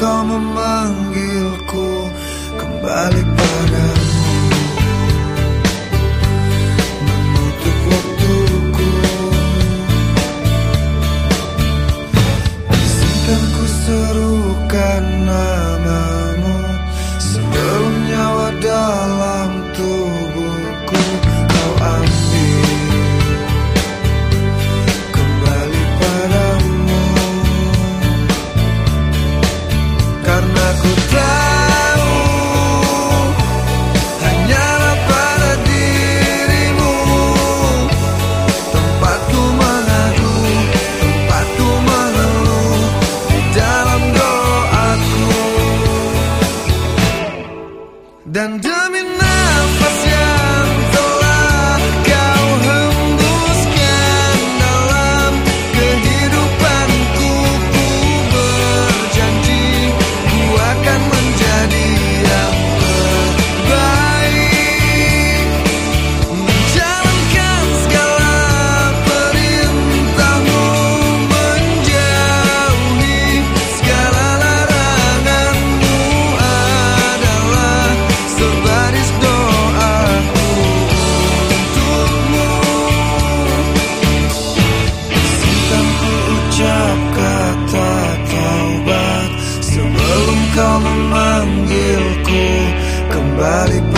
kau memanggilku kembali padamu. Menutup waktuku. Izinkan ku serukan namamu. Sebelum And. memanggilku. Kembali